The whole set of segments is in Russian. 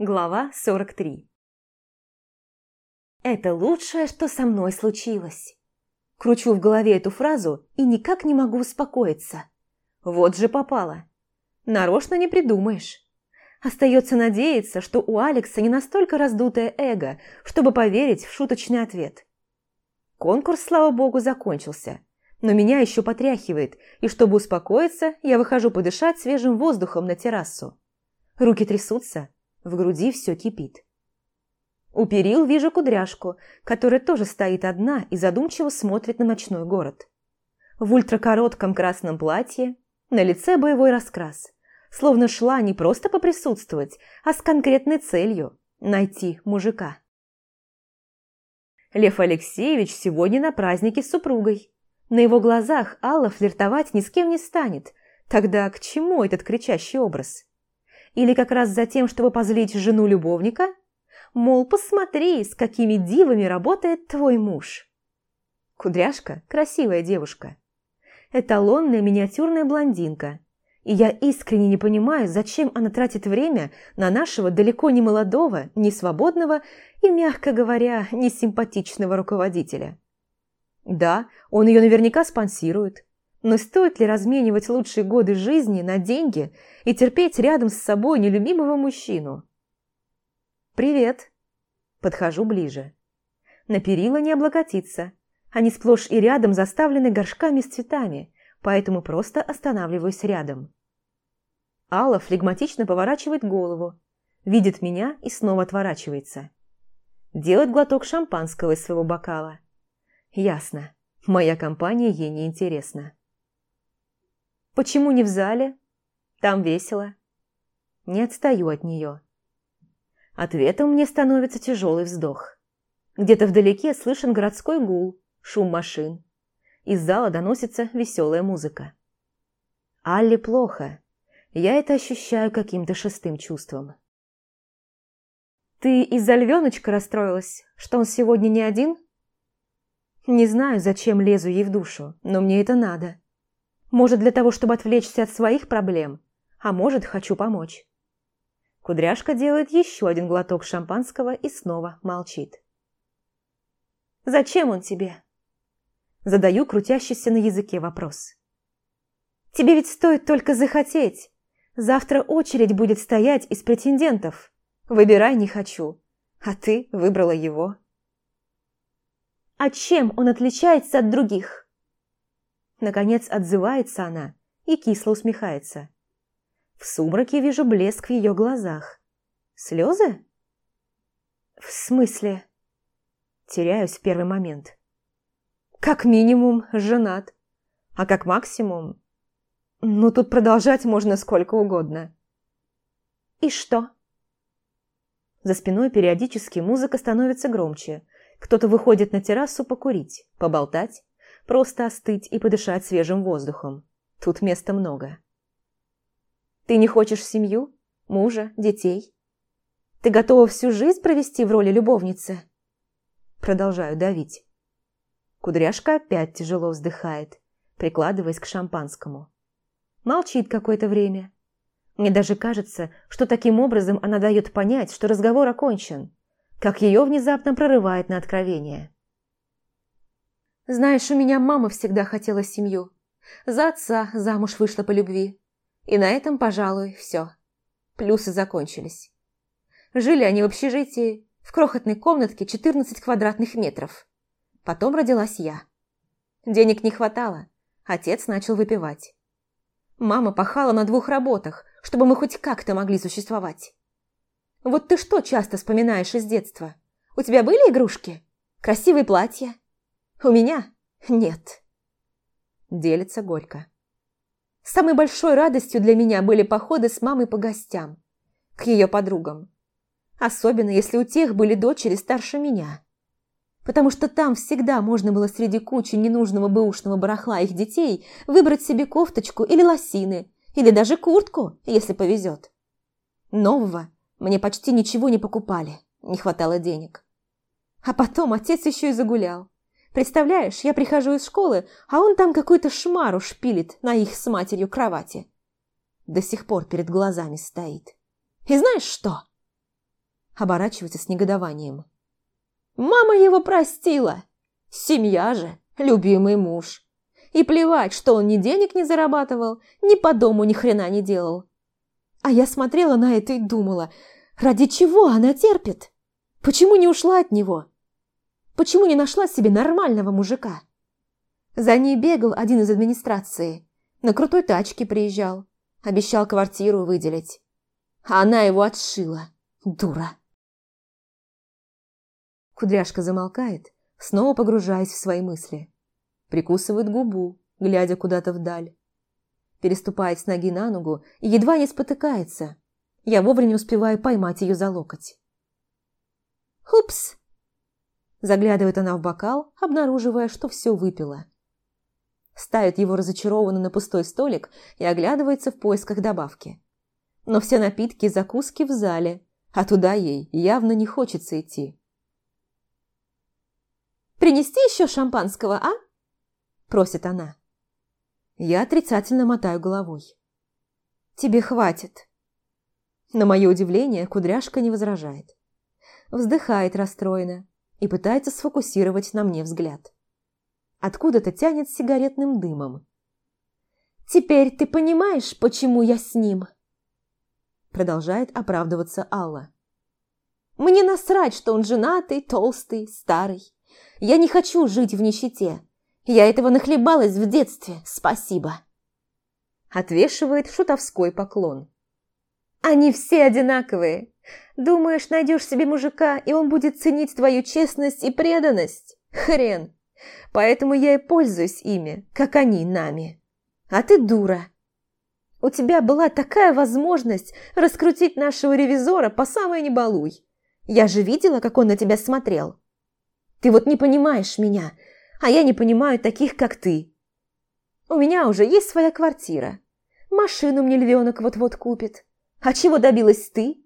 Глава 43 Это лучшее, что со мной случилось. Кручу в голове эту фразу и никак не могу успокоиться. Вот же попало. Нарочно не придумаешь. Остается надеяться, что у Алекса не настолько раздутое эго, чтобы поверить в шуточный ответ. Конкурс, слава богу, закончился. Но меня еще потряхивает, и чтобы успокоиться, я выхожу подышать свежим воздухом на террасу. Руки трясутся, в груди все кипит. У перил вижу кудряшку, которая тоже стоит одна и задумчиво смотрит на ночной город. В ультракоротком красном платье, на лице боевой раскрас. Словно шла не просто поприсутствовать, а с конкретной целью – найти мужика. Лев Алексеевич сегодня на празднике с супругой. На его глазах Алла флиртовать ни с кем не станет. Тогда к чему этот кричащий образ? Или как раз за тем, чтобы позлить жену любовника? Мол, посмотри, с какими дивами работает твой муж. Кудряшка – красивая девушка. Эталонная миниатюрная блондинка. И я искренне не понимаю, зачем она тратит время на нашего далеко не молодого, не свободного и, мягко говоря, не симпатичного руководителя. Да, он ее наверняка спонсирует, но стоит ли разменивать лучшие годы жизни на деньги и терпеть рядом с собой нелюбимого мужчину? «Привет!» Подхожу ближе. На перила не облокотиться. Они сплошь и рядом заставлены горшками с цветами, поэтому просто останавливаюсь рядом. Алла флегматично поворачивает голову, видит меня и снова отворачивается. Делает глоток шампанского из своего бокала. Ясно, моя компания ей не интересна. Почему не в зале? Там весело. Не отстаю от нее. Ответом мне становится тяжелый вздох. Где-то вдалеке слышен городской гул, шум машин. Из зала доносится веселая музыка. Алле плохо. Я это ощущаю каким-то шестым чувством. «Ты из-за львеночка расстроилась, что он сегодня не один?» Не знаю, зачем лезу ей в душу, но мне это надо. Может, для того, чтобы отвлечься от своих проблем, а может, хочу помочь. Кудряшка делает еще один глоток шампанского и снова молчит. «Зачем он тебе?» Задаю крутящийся на языке вопрос. «Тебе ведь стоит только захотеть. Завтра очередь будет стоять из претендентов. Выбирай не хочу. А ты выбрала его». «А чем он отличается от других?» Наконец отзывается она и кисло усмехается. В сумраке вижу блеск в ее глазах. Слезы? В смысле? Теряюсь в первый момент. Как минимум женат, а как максимум... Ну, тут продолжать можно сколько угодно. И что? За спиной периодически музыка становится громче. Кто-то выходит на террасу покурить, поболтать Просто остыть и подышать свежим воздухом. Тут места много. Ты не хочешь семью, мужа, детей? Ты готова всю жизнь провести в роли любовницы? Продолжаю давить. Кудряшка опять тяжело вздыхает, прикладываясь к шампанскому. Молчит какое-то время. Мне даже кажется, что таким образом она дает понять, что разговор окончен, как ее внезапно прорывает на откровение. Знаешь, у меня мама всегда хотела семью. За отца замуж вышла по любви. И на этом, пожалуй, все. Плюсы закончились. Жили они в общежитии, в крохотной комнатке 14 квадратных метров. Потом родилась я. Денег не хватало, отец начал выпивать. Мама пахала на двух работах, чтобы мы хоть как-то могли существовать. Вот ты что часто вспоминаешь из детства? У тебя были игрушки? Красивые платья? У меня нет. Делится горько. Самой большой радостью для меня были походы с мамой по гостям, к ее подругам. Особенно, если у тех были дочери старше меня. Потому что там всегда можно было среди кучи ненужного бэушного барахла их детей выбрать себе кофточку или лосины, или даже куртку, если повезет. Нового мне почти ничего не покупали, не хватало денег. А потом отец еще и загулял. Представляешь, я прихожу из школы, а он там какую-то шмару шпилит на их с матерью кровати. До сих пор перед глазами стоит. И знаешь что? оборачивается с негодованием. «Мама его простила! Семья же, любимый муж. И плевать, что он ни денег не зарабатывал, ни по дому ни хрена не делал. А я смотрела на это и думала, ради чего она терпит? Почему не ушла от него? Почему не нашла себе нормального мужика? За ней бегал один из администрации. На крутой тачке приезжал. Обещал квартиру выделить. А она его отшила. Дура. Кудряшка замолкает, снова погружаясь в свои мысли. Прикусывает губу, глядя куда-то вдаль. Переступает с ноги на ногу и едва не спотыкается. Я вовремя успеваю поймать ее за локоть. «Упс!» Заглядывает она в бокал, обнаруживая, что все выпила. Ставит его разочарованно на пустой столик и оглядывается в поисках добавки. Но все напитки и закуски в зале, а туда ей явно не хочется идти. «Принести еще шампанского, а?» – просит она. Я отрицательно мотаю головой. «Тебе хватит». На мое удивление кудряшка не возражает. Вздыхает расстроенно и пытается сфокусировать на мне взгляд. Откуда-то тянет сигаретным дымом. «Теперь ты понимаешь, почему я с ним?» Продолжает оправдываться Алла. «Мне насрать, что он женатый, толстый, старый. Я не хочу жить в нищете. Я этого нахлебалась в детстве, спасибо!» Отвешивает шутовской поклон. «Они все одинаковые. Думаешь, найдешь себе мужика, и он будет ценить твою честность и преданность? Хрен! Поэтому я и пользуюсь ими, как они нами. А ты дура. У тебя была такая возможность раскрутить нашего ревизора по самой небалуй. Я же видела, как он на тебя смотрел. Ты вот не понимаешь меня, а я не понимаю таких, как ты. У меня уже есть своя квартира. Машину мне львенок вот-вот купит. А чего добилась ты?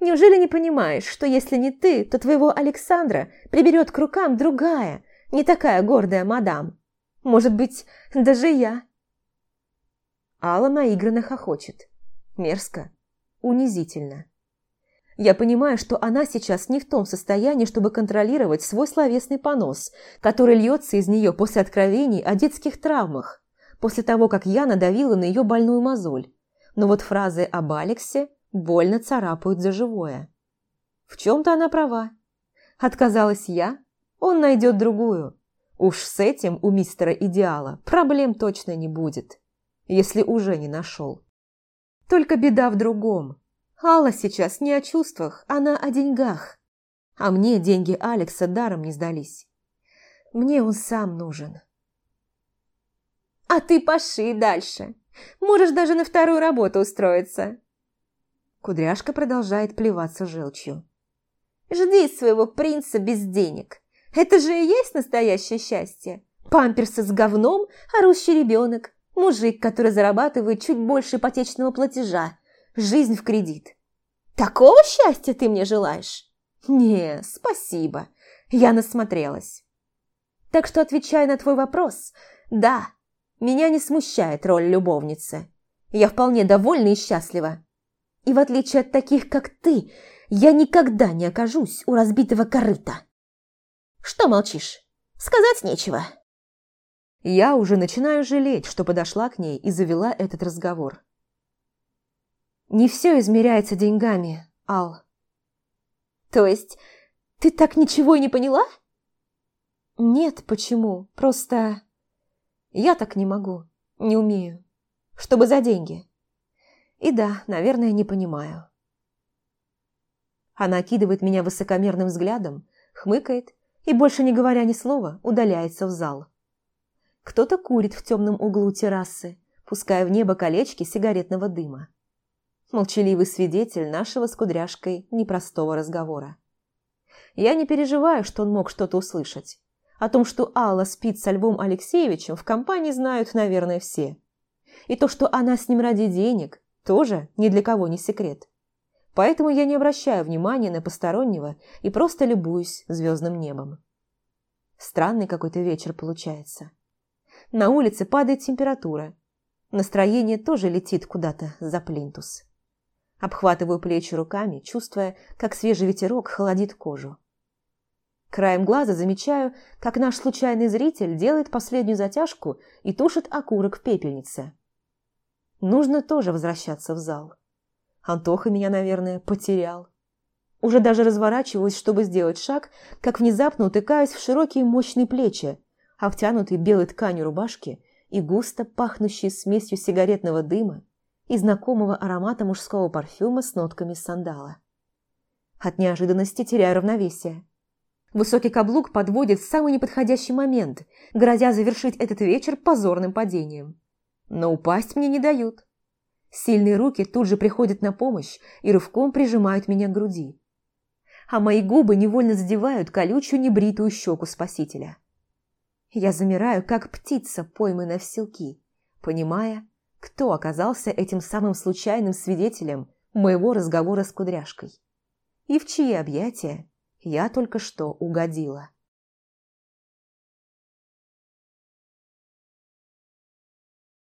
Неужели не понимаешь, что если не ты, то твоего Александра приберет к рукам другая, не такая гордая мадам. Может быть, даже я. Алла наигранно хохочет. Мерзко. Унизительно. Я понимаю, что она сейчас не в том состоянии, чтобы контролировать свой словесный понос, который льется из нее после откровений о детских травмах, после того, как я надавила на ее больную мозоль. Но вот фразы об Алексе больно царапают за живое. В чем-то она права. Отказалась я, он найдет другую. Уж с этим у мистера Идеала проблем точно не будет, если уже не нашел. Только беда в другом. Алла сейчас не о чувствах, она о деньгах. А мне деньги Алекса даром не сдались. Мне он сам нужен. А ты поши дальше. Можешь даже на вторую работу устроиться. Кудряшка продолжает плеваться желчью. Жди своего принца без денег. Это же и есть настоящее счастье. Памперсы с говном, орущий ребенок, мужик, который зарабатывает чуть больше ипотечного платежа, жизнь в кредит. Такого счастья ты мне желаешь? Не, спасибо, я насмотрелась. Так что, отвечая на твой вопрос, да, меня не смущает роль любовницы. Я вполне довольна и счастлива. И в отличие от таких, как ты, я никогда не окажусь у разбитого корыта. Что молчишь? Сказать нечего. Я уже начинаю жалеть, что подошла к ней и завела этот разговор. Не все измеряется деньгами, Ал. То есть ты так ничего и не поняла? Нет, почему? Просто я так не могу, не умею. Чтобы за деньги. И да, наверное, не понимаю. Она окидывает меня высокомерным взглядом, хмыкает и, больше не говоря ни слова, удаляется в зал. Кто-то курит в темном углу террасы, пуская в небо колечки сигаретного дыма. Молчаливый свидетель нашего с кудряшкой непростого разговора. Я не переживаю, что он мог что-то услышать. О том, что Алла спит со Львом Алексеевичем, в компании знают, наверное, все. И то, что она с ним ради денег, тоже ни для кого не секрет. Поэтому я не обращаю внимания на постороннего и просто любуюсь звездным небом. Странный какой-то вечер получается. На улице падает температура. Настроение тоже летит куда-то за плинтус. Обхватываю плечи руками, чувствуя, как свежий ветерок холодит кожу. Краем глаза замечаю, как наш случайный зритель делает последнюю затяжку и тушит окурок в пепельнице. Нужно тоже возвращаться в зал. Антоха меня, наверное, потерял. Уже даже разворачиваюсь, чтобы сделать шаг, как внезапно утыкаюсь в широкие мощные плечи, обтянутые белой тканью рубашки и густо пахнущие смесью сигаретного дыма и знакомого аромата мужского парфюма с нотками сандала. От неожиданности теряю равновесие. Высокий каблук подводит в самый неподходящий момент, грозя завершить этот вечер позорным падением. Но упасть мне не дают. Сильные руки тут же приходят на помощь и рывком прижимают меня к груди. А мои губы невольно задевают колючую небритую щеку спасителя. Я замираю, как птица, пойманная в селки, понимая, кто оказался этим самым случайным свидетелем моего разговора с кудряшкой. И в чьи объятия я только что угодила.